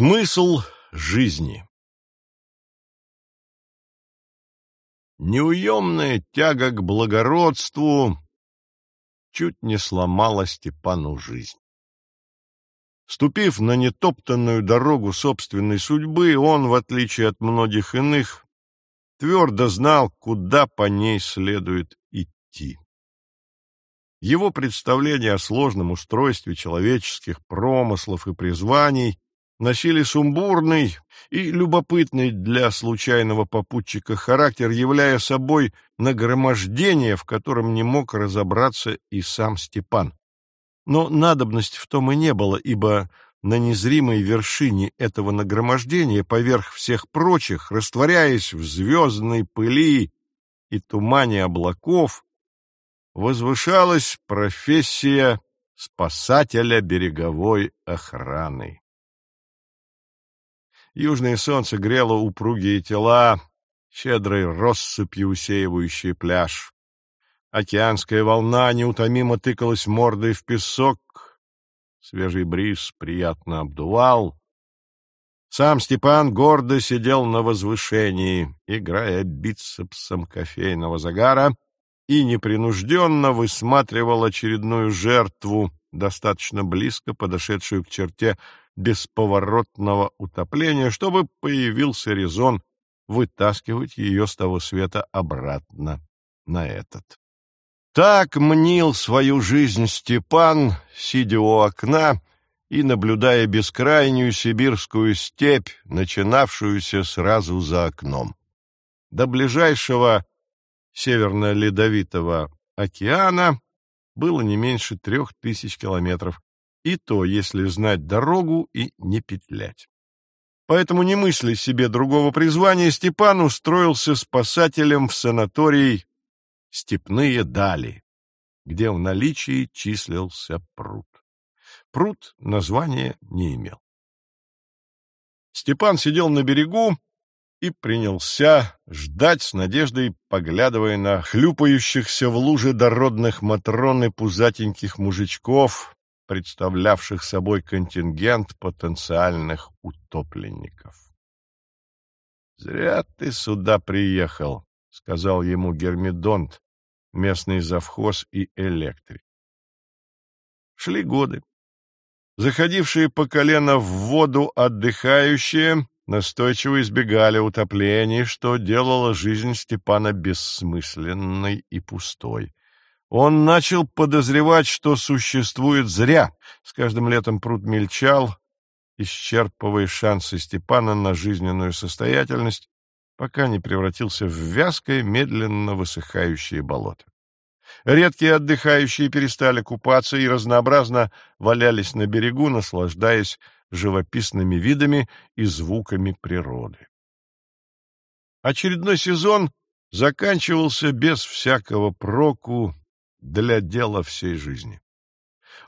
Смысл жизни Неуемная тяга к благородству чуть не сломала Степану жизнь. Ступив на нетоптанную дорогу собственной судьбы, он, в отличие от многих иных, твердо знал, куда по ней следует идти. Его представления о сложном устройстве человеческих промыслов и призваний носили сумбурный и любопытный для случайного попутчика характер, являя собой нагромождение, в котором не мог разобраться и сам Степан. Но надобности в том и не было, ибо на незримой вершине этого нагромождения, поверх всех прочих, растворяясь в звездной пыли и тумане облаков, возвышалась профессия спасателя береговой охраны. Южное солнце грело упругие тела, щедрой россыпью усеивающие пляж. Океанская волна неутомимо тыкалась мордой в песок, свежий бриз приятно обдувал. Сам Степан гордо сидел на возвышении, играя бицепсом кофейного загара — и непринужденно высматривал очередную жертву, достаточно близко подошедшую к черте бесповоротного утопления, чтобы появился резон вытаскивать ее с того света обратно на этот. Так мнил свою жизнь Степан, сидя у окна и наблюдая бескрайнюю сибирскую степь, начинавшуюся сразу за окном. До ближайшего Северно-Ледовитого океана было не меньше трех тысяч километров, и то, если знать дорогу и не петлять. Поэтому, не мысля себе другого призвания, Степан устроился спасателем в санаторий «Степные дали», где в наличии числился пруд. Пруд названия не имел. Степан сидел на берегу и принялся ждать с надеждой, поглядывая на хлюпающихся в луже дородных матрон и пузатеньких мужичков, представлявших собой контингент потенциальных утопленников. «Зря ты сюда приехал», — сказал ему Гермидонт, местный завхоз и электрик. Шли годы. Заходившие по колено в воду отдыхающие настойчиво избегали утоплений, что делало жизнь Степана бессмысленной и пустой. Он начал подозревать, что существует зря. С каждым летом пруд мельчал, исчерпывая шансы Степана на жизненную состоятельность, пока не превратился в вязкое, медленно высыхающее болото. Редкие отдыхающие перестали купаться и разнообразно валялись на берегу, наслаждаясь живописными видами и звуками природы. Очередной сезон заканчивался без всякого проку для дела всей жизни.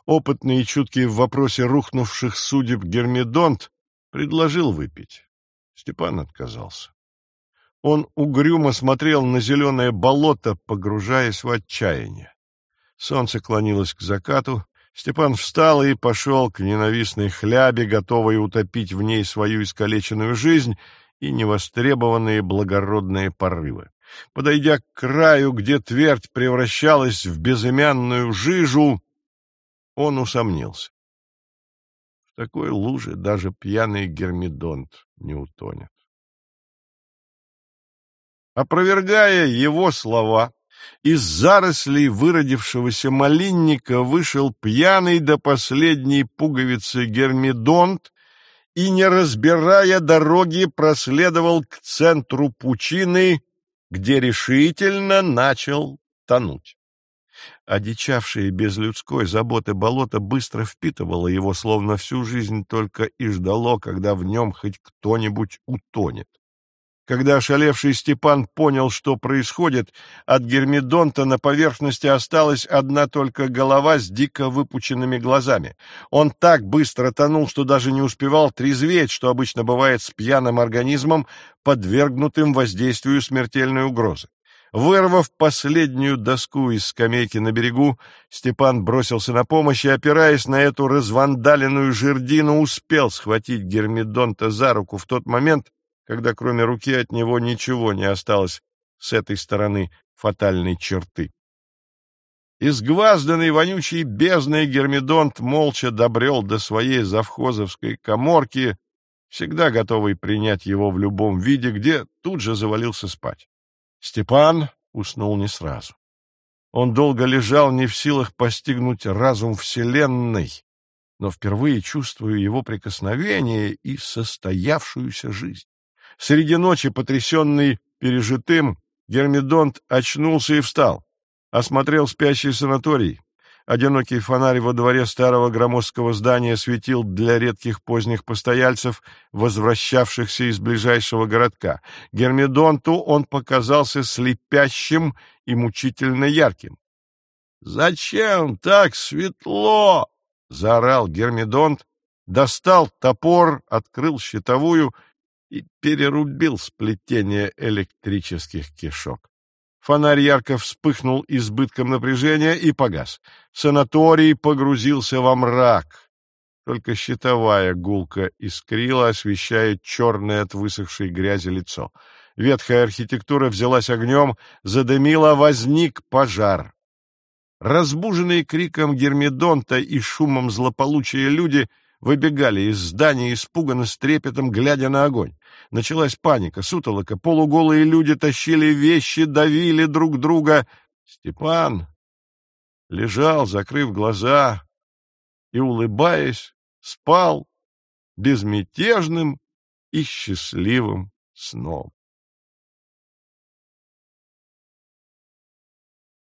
Опытный и чуткий в вопросе рухнувших судеб Гермидонт предложил выпить. Степан отказался. Он угрюмо смотрел на зеленое болото, погружаясь в отчаяние. Солнце клонилось к закату, Степан встал и пошел к ненавистной хлябе, готовой утопить в ней свою искалеченную жизнь и невостребованные благородные порывы. Подойдя к краю, где твердь превращалась в безымянную жижу, он усомнился. В такой луже даже пьяный гермидонт не утонет. Опровергая его слова, из зарослей выродившегося малинника вышел пьяный до последней пуговицы гермидонт и, не разбирая дороги, проследовал к центру пучины, где решительно начал тонуть. Одичавшее без людской заботы болото быстро впитывало его, словно всю жизнь только и ждало, когда в нем хоть кто-нибудь утонет. Когда ошалевший Степан понял, что происходит, от Гермидонта на поверхности осталась одна только голова с дико выпученными глазами. Он так быстро тонул, что даже не успевал трезветь, что обычно бывает с пьяным организмом, подвергнутым воздействию смертельной угрозы. Вырвав последнюю доску из скамейки на берегу, Степан бросился на помощь и, опираясь на эту развандаленную жердину, успел схватить Гермидонта за руку в тот момент, когда кроме руки от него ничего не осталось с этой стороны фатальной черты. Изгвазданный вонючий бездной Гермидонт молча добрел до своей завхозовской коморки, всегда готовый принять его в любом виде, где тут же завалился спать. Степан уснул не сразу. Он долго лежал, не в силах постигнуть разум Вселенной, но впервые чувствую его прикосновение и состоявшуюся жизнь. Среди ночи, потрясенный пережитым, Гермидонт очнулся и встал, осмотрел спящий санаторий, Одинокий фонарь во дворе старого громоздкого здания светил для редких поздних постояльцев, возвращавшихся из ближайшего городка. Гермидонту он показался слепящим и мучительно ярким. «Зачем так светло?» — заорал Гермидонт, достал топор, открыл щитовую и перерубил сплетение электрических кишок. Фонарь ярко вспыхнул избытком напряжения и погас. Санаторий погрузился во мрак. Только щитовая гулка искрила, освещая черное от высохшей грязи лицо. Ветхая архитектура взялась огнем, задымила, возник пожар. Разбуженные криком Гермидонта и шумом злополучия люди выбегали из здания испуганно с трепетом, глядя на огонь. Началась паника, сутолока, полуголые люди тащили вещи, давили друг друга. Степан лежал, закрыв глаза, и, улыбаясь, спал безмятежным и счастливым сном.